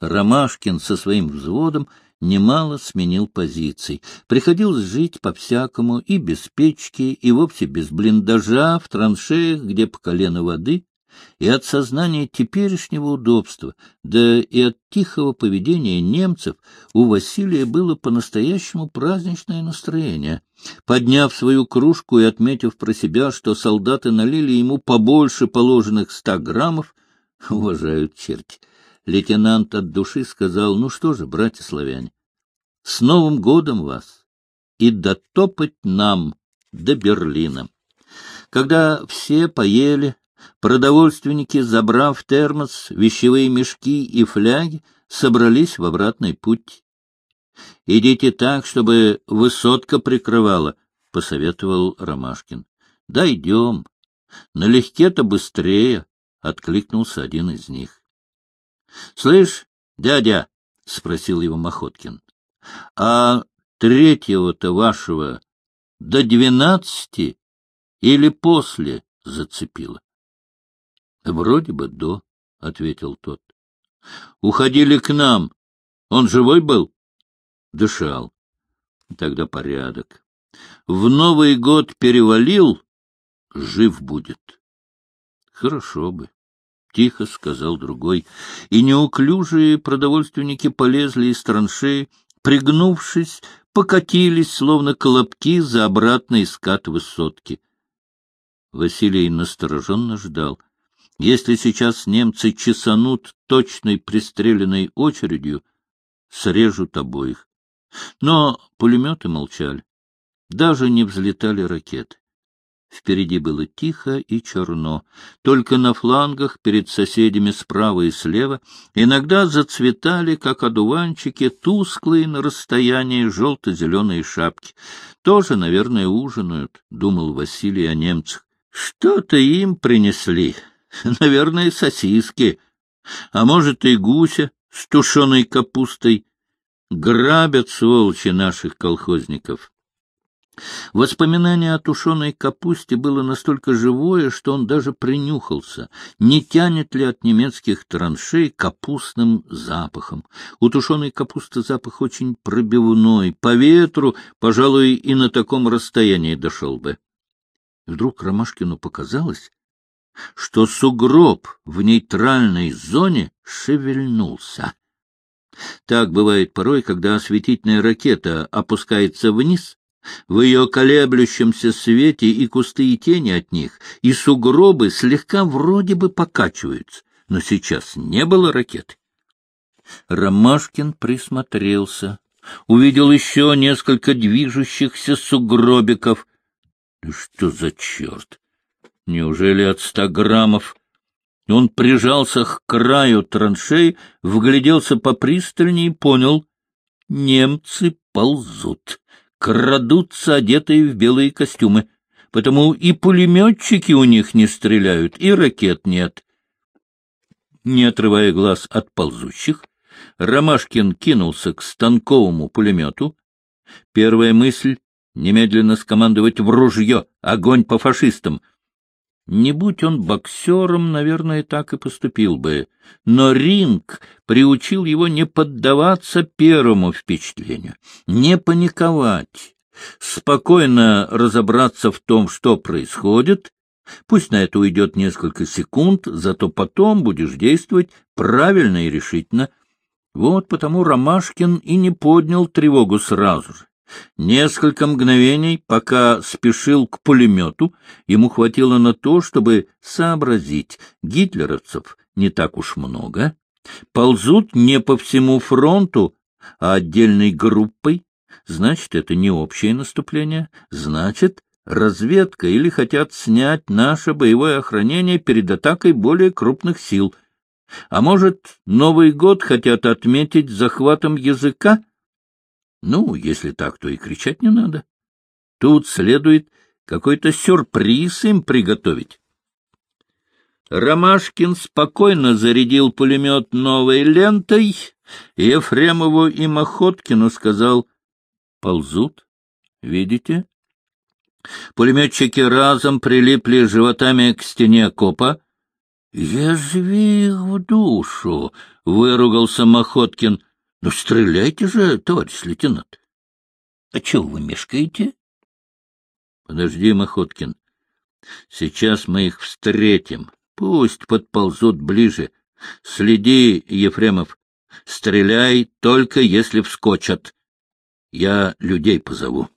Ромашкин со своим взводом немало сменил позиций. Приходилось жить по-всякому и без печки, и вовсе без блиндажа, в траншеях, где по колено воды, и от сознания теперешнего удобства, да и от тихого поведения немцев у Василия было по-настоящему праздничное настроение. Подняв свою кружку и отметив про себя, что солдаты налили ему побольше положенных ста граммов, уважают черти, лейтенант от души сказал, ну что же, братья славяне, с Новым годом вас и дотопать нам до Берлина. Когда все поели, продовольственники, забрав термос, вещевые мешки и фляги, собрались в обратный путь. — Идите так, чтобы высотка прикрывала, — посоветовал Ромашкин. — Дойдем. Налегке-то быстрее, — откликнулся один из них. — Слышь, дядя, — спросил его Махоткин, — а третьего-то вашего до двенадцати или после зацепило? — Вроде бы до, — ответил тот. — Уходили к нам. Он живой был? — Дышал. — Тогда порядок. В Новый год перевалил, жив будет. — Хорошо бы. — тихо сказал другой, и неуклюжие продовольственники полезли из траншеи, пригнувшись, покатились, словно колобки, за обратный скат высотки. Василий настороженно ждал — если сейчас немцы чесанут точной пристреленной очередью, срежут обоих. Но пулеметы молчали. Даже не взлетали ракеты. Впереди было тихо и черно. Только на флангах, перед соседями справа и слева, иногда зацветали, как одуванчики, тусклые на расстоянии желто-зеленые шапки. Тоже, наверное, ужинают, — думал Василий о немцах. Что-то им принесли. Наверное, сосиски, а может и гуся с тушеной капустой. Грабят, сволочи, наших колхозников. Воспоминание о тушеной капусте было настолько живое, что он даже принюхался, не тянет ли от немецких траншей капустным запахом. У тушеной капусты запах очень пробивной, по ветру, пожалуй, и на таком расстоянии дошел бы. Вдруг Ромашкину показалось, что сугроб в нейтральной зоне шевельнулся. Так бывает порой, когда осветительная ракета опускается вниз, в ее колеблющемся свете и кусты и тени от них, и сугробы слегка вроде бы покачиваются, но сейчас не было ракеты. Ромашкин присмотрелся, увидел еще несколько движущихся сугробиков. Да что за черт! Неужели от ста граммов? Он прижался к краю траншей, вгляделся попристальнее и понял — немцы ползут, крадутся, одетые в белые костюмы, потому и пулеметчики у них не стреляют, и ракет нет. Не отрывая глаз от ползущих, Ромашкин кинулся к станковому пулемету. Первая мысль — немедленно скомандовать в ружье, огонь по фашистам — не будь он боксером, наверное, так и поступил бы. Но ринг приучил его не поддаваться первому впечатлению, не паниковать, спокойно разобраться в том, что происходит. Пусть на это уйдет несколько секунд, зато потом будешь действовать правильно и решительно. Вот потому Ромашкин и не поднял тревогу сразу же. Несколько мгновений, пока спешил к пулемету, ему хватило на то, чтобы сообразить, гитлеровцев не так уж много, ползут не по всему фронту, а отдельной группой, значит, это не общее наступление, значит, разведка или хотят снять наше боевое охранение перед атакой более крупных сил. А может, Новый год хотят отметить захватом языка? Ну, если так, то и кричать не надо. Тут следует какой-то сюрприз им приготовить. Ромашкин спокойно зарядил пулемет новой лентой, и Ефремову и Мохоткину сказал «Ползут, видите?» Пулеметчики разом прилипли животами к стене окопа. — Язви в душу! — выругался Махоткин. — Ну, стреляйте же, товарищ лейтенант. — А чего вы мешкаете? — Подожди, Махоткин. Сейчас мы их встретим. Пусть подползут ближе. Следи, Ефремов. Стреляй только, если вскочат. Я людей позову.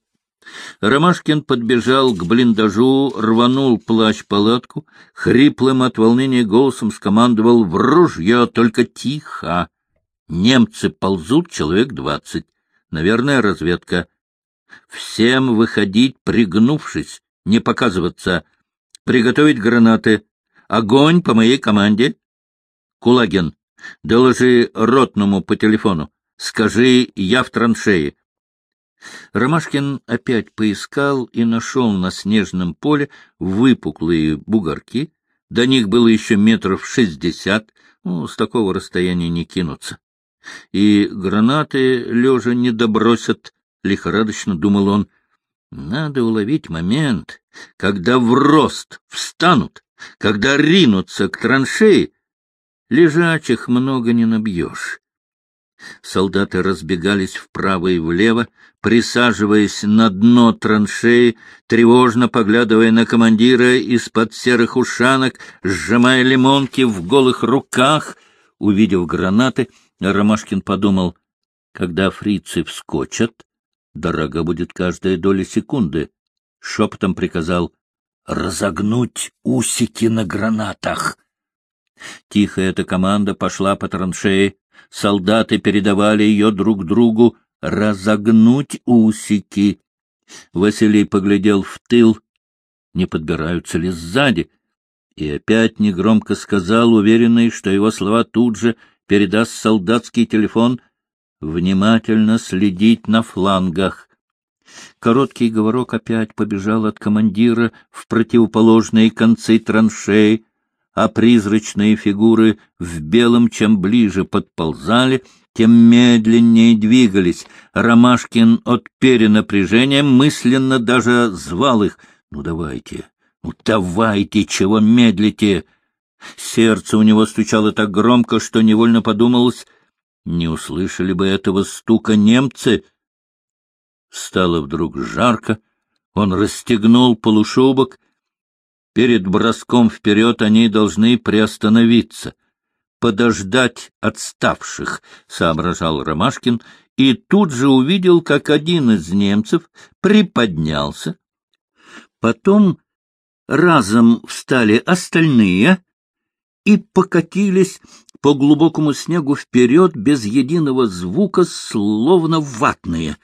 Ромашкин подбежал к блиндажу, рванул плащ-палатку, хриплым от волнения голосом скомандовал «В ружье, только тихо!» Немцы ползут человек двадцать. Наверное, разведка. Всем выходить, пригнувшись, не показываться. Приготовить гранаты. Огонь по моей команде. Кулагин, доложи ротному по телефону. Скажи, я в траншее. Ромашкин опять поискал и нашел на снежном поле выпуклые бугорки. До них было еще метров шестьдесят, ну, с такого расстояния не кинуться. И гранаты лежа не добросят, — лихорадочно думал он. Надо уловить момент, когда в рост встанут, когда ринутся к траншеи. Лежачих много не набьешь. Солдаты разбегались вправо и влево, присаживаясь на дно траншеи, тревожно поглядывая на командира из-под серых ушанок, сжимая лимонки в голых руках. Увидев гранаты, Ромашкин подумал, когда фрицы вскочат, дорога будет каждая доля секунды. Шепотом приказал разогнуть усики на гранатах. Тихо эта команда пошла по траншеи, солдаты передавали ее друг другу разогнуть усики. Василий поглядел в тыл, не подбираются ли сзади, и опять негромко сказал, уверенный, что его слова тут же передаст солдатский телефон, внимательно следить на флангах. Короткий говорок опять побежал от командира в противоположные концы траншеи, а призрачные фигуры в белом чем ближе подползали, тем медленнее двигались. Ромашкин от перенапряжения мысленно даже звал их. «Ну, давайте, ну, давайте, чего медлите!» Сердце у него стучало так громко, что невольно подумалось, не услышали бы этого стука немцы. Стало вдруг жарко, он расстегнул полушубок Перед броском вперед они должны приостановиться, подождать отставших, — соображал Ромашкин, и тут же увидел, как один из немцев приподнялся. Потом разом встали остальные и покатились по глубокому снегу вперед без единого звука, словно ватные.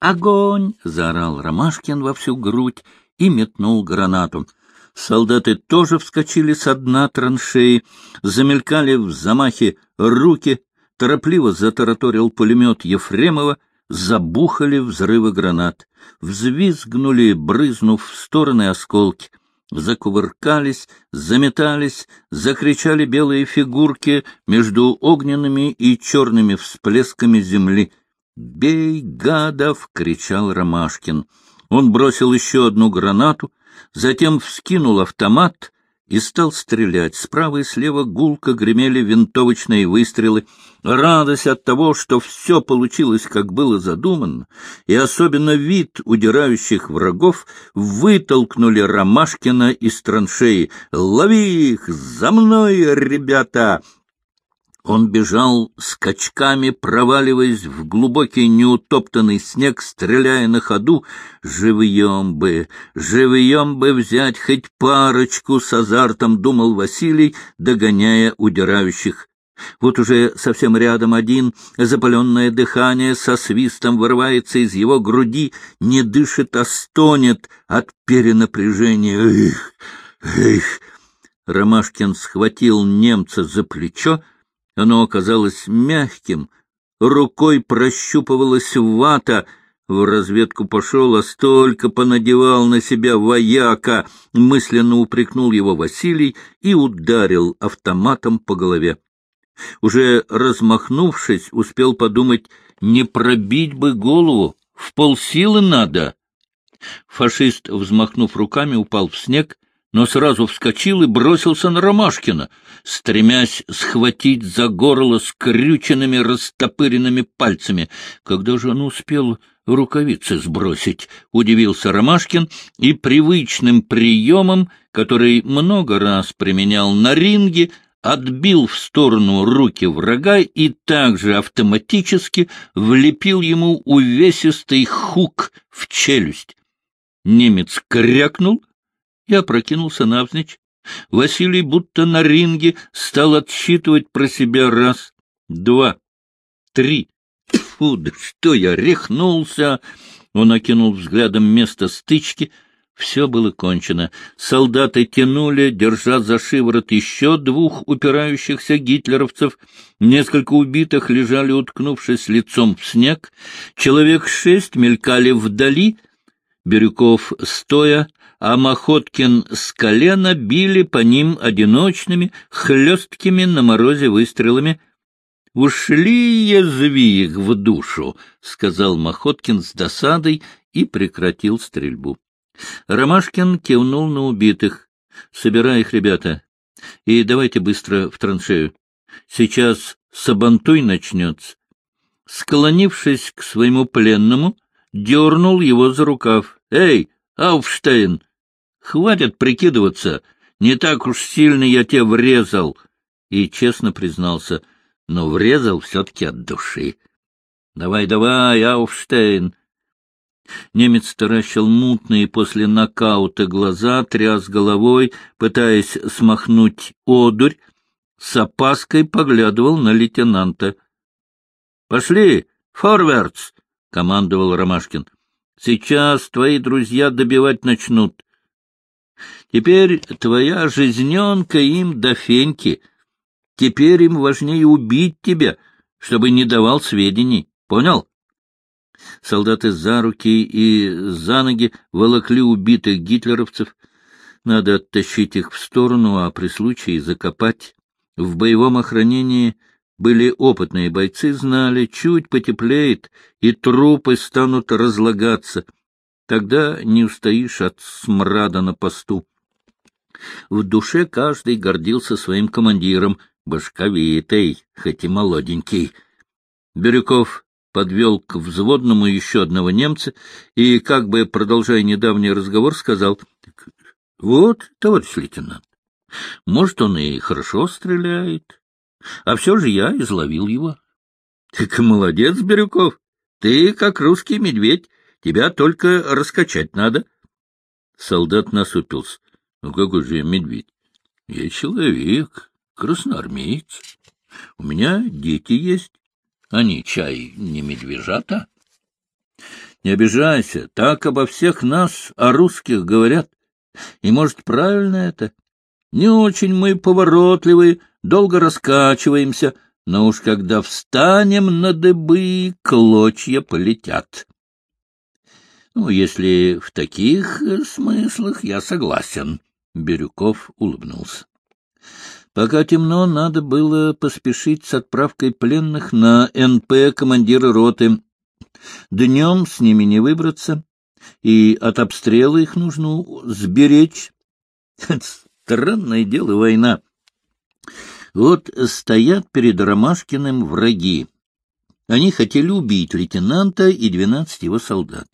«Огонь!» — заорал Ромашкин во всю грудь и метнул гранату. Солдаты тоже вскочили со дна траншеи, замелькали в замахе руки, торопливо затараторил пулемет Ефремова, забухали взрывы гранат, взвизгнули, брызнув в стороны осколки, закувыркались, заметались, закричали белые фигурки между огненными и черными всплесками земли. «Бей, гадов!» — кричал Ромашкин. Он бросил еще одну гранату — затем вскинул автомат и стал стрелять. Справа и слева гулко гремели винтовочные выстрелы. Радость от того, что все получилось, как было задумано, и особенно вид удирающих врагов, вытолкнули Ромашкина из траншеи. «Лови их! За мной, ребята!» Он бежал скачками, проваливаясь в глубокий неутоптанный снег, стреляя на ходу. «Живьем бы, живьем бы взять хоть парочку!» — с азартом думал Василий, догоняя удирающих. Вот уже совсем рядом один, запаленное дыхание со свистом вырывается из его груди, не дышит, а стонет от перенапряжения. «Эх! Эх!» Ромашкин схватил немца за плечо, оно оказалось мягким, рукой прощупывалась вата, в разведку пошел, а столько понадевал на себя вояка, мысленно упрекнул его Василий и ударил автоматом по голове. Уже размахнувшись, успел подумать, не пробить бы голову, в полсилы надо. Фашист, взмахнув руками, упал в снег, но сразу вскочил и бросился на Ромашкина, стремясь схватить за горло скрюченными растопыренными пальцами. Когда же он успел рукавицы сбросить? — удивился Ромашкин и привычным приемом, который много раз применял на ринге, отбил в сторону руки врага и также автоматически влепил ему увесистый хук в челюсть. Немец крякнул и опрокинулся навзничь. Василий будто на ринге стал отсчитывать про себя раз, два, три. Фу, да что я, рехнулся! Он окинул взглядом место стычки — все было кончено. Солдаты тянули, держа за шиворот еще двух упирающихся гитлеровцев. Несколько убитых лежали, уткнувшись лицом в снег. Человек шесть мелькали вдали. Бирюков стоя, а Махоткин с колена били по ним одиночными, хлесткими на морозе выстрелами. «Ушли язви их в душу», — сказал Махоткин с досадой и прекратил стрельбу. Ромашкин кивнул на убитых. — Собирай их, ребята, и давайте быстро в траншею. Сейчас сабантуй начнется. Склонившись к своему пленному, дернул его за рукав. — Эй, Ауфштейн, хватит прикидываться, не так уж сильно я тебе врезал. И честно признался, но врезал все-таки от души. — Давай, давай, Ауфштейн, Немец таращил мутные после нокаута глаза, тряс головой, пытаясь смахнуть одурь, с опаской поглядывал на лейтенанта. — Пошли, форвардс! — командовал Ромашкин. — Сейчас твои друзья добивать начнут. Теперь твоя жизненка им до феньки. Теперь им важнее убить тебя, чтобы не давал сведений. Понял? — Солдаты за руки и за ноги волокли убитых гитлеровцев. Надо оттащить их в сторону, а при случае закопать. В боевом охранении были опытные бойцы, знали, чуть потеплеет, и трупы станут разлагаться. Тогда не устоишь от смрада на посту. В душе каждый гордился своим командиром, башковитый, хоть и молоденький. Бирюков подвел к взводному еще одного немца и, как бы продолжая недавний разговор, сказал, — Вот, товарищ лейтенант, может, он и хорошо стреляет, а все же я изловил его. — Так молодец, Бирюков, ты как русский медведь, тебя только раскачать надо. Солдат насупился. — Ну какой же я медведь? Я человек, красноармеец. У меня дети есть. Они, чай, не медвежата? Не обижайся, так обо всех нас, о русских, говорят. И, может, правильно это? Не очень мы поворотливые, долго раскачиваемся, но уж когда встанем на дыбы, клочья полетят. Ну, если в таких смыслах я согласен, — Бирюков улыбнулся. Пока темно, надо было поспешить с отправкой пленных на НП командира роты. Днем с ними не выбраться, и от обстрела их нужно сберечь. Странное дело война. Вот стоят перед Ромашкиным враги. Они хотели убить лейтенанта и двенадцать его солдат.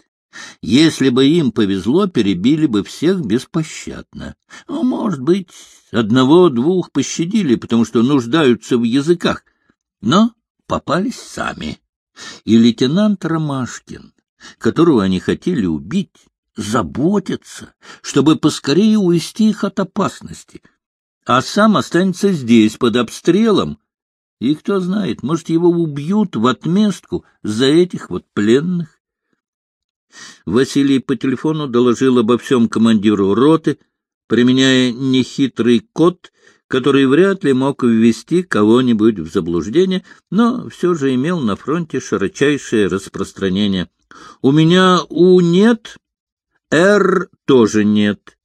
Если бы им повезло, перебили бы всех беспощадно. Ну, может быть, одного-двух пощадили, потому что нуждаются в языках. Но попались сами. И лейтенант Ромашкин, которого они хотели убить, заботится, чтобы поскорее увести их от опасности, а сам останется здесь под обстрелом. И кто знает, может, его убьют в отместку за этих вот пленных. Василий по телефону доложил обо всем командиру роты, применяя нехитрый код, который вряд ли мог ввести кого-нибудь в заблуждение, но все же имел на фронте широчайшее распространение. «У меня У нет, Р тоже нет.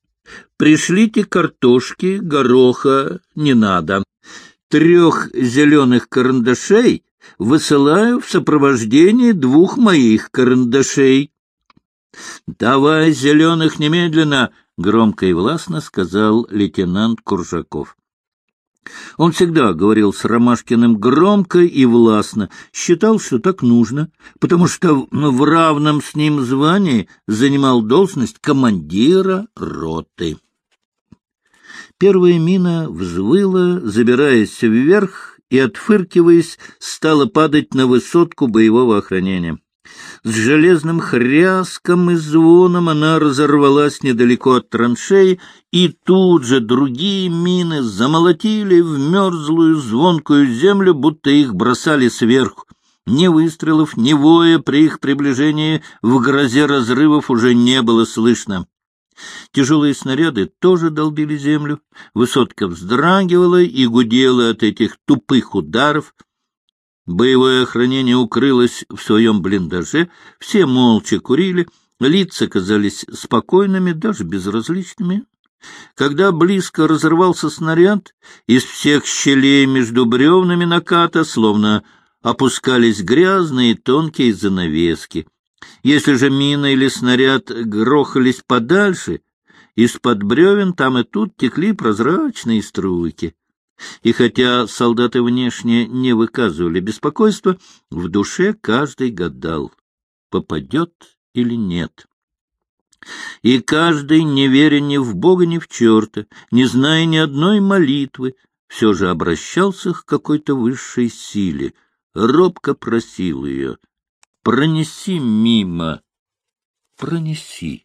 Пришлите картошки, гороха не надо. Трех зеленых карандашей высылаю в сопровождении двух моих карандашей». — Давай зеленых немедленно, — громко и властно сказал лейтенант Куржаков. Он всегда говорил с Ромашкиным громко и властно, считал, что так нужно, потому что в равном с ним звании занимал должность командира роты. Первая мина взвыла, забираясь вверх и, отфыркиваясь, стала падать на высотку боевого охранения. С железным хряском и звоном она разорвалась недалеко от траншеи, и тут же другие мины замолотили в мерзлую звонкую землю, будто их бросали сверху. Ни выстрелов, ни воя при их приближении в грозе разрывов уже не было слышно. Тяжелые снаряды тоже долбили землю, высотка вздрагивала и гудела от этих тупых ударов, Боевое охранение укрылось в своем блиндаже, все молча курили, лица казались спокойными, даже безразличными. Когда близко разорвался снаряд, из всех щелей между бревнами наката словно опускались грязные тонкие занавески. Если же мина или снаряд грохались подальше, из-под бревен там и тут текли прозрачные струйки. И хотя солдаты внешне не выказывали беспокойства, в душе каждый гадал, попадет или нет. И каждый, не веря ни в Бога, ни в черта, не зная ни одной молитвы, все же обращался к какой-то высшей силе, робко просил ее «Пронеси мимо, пронеси».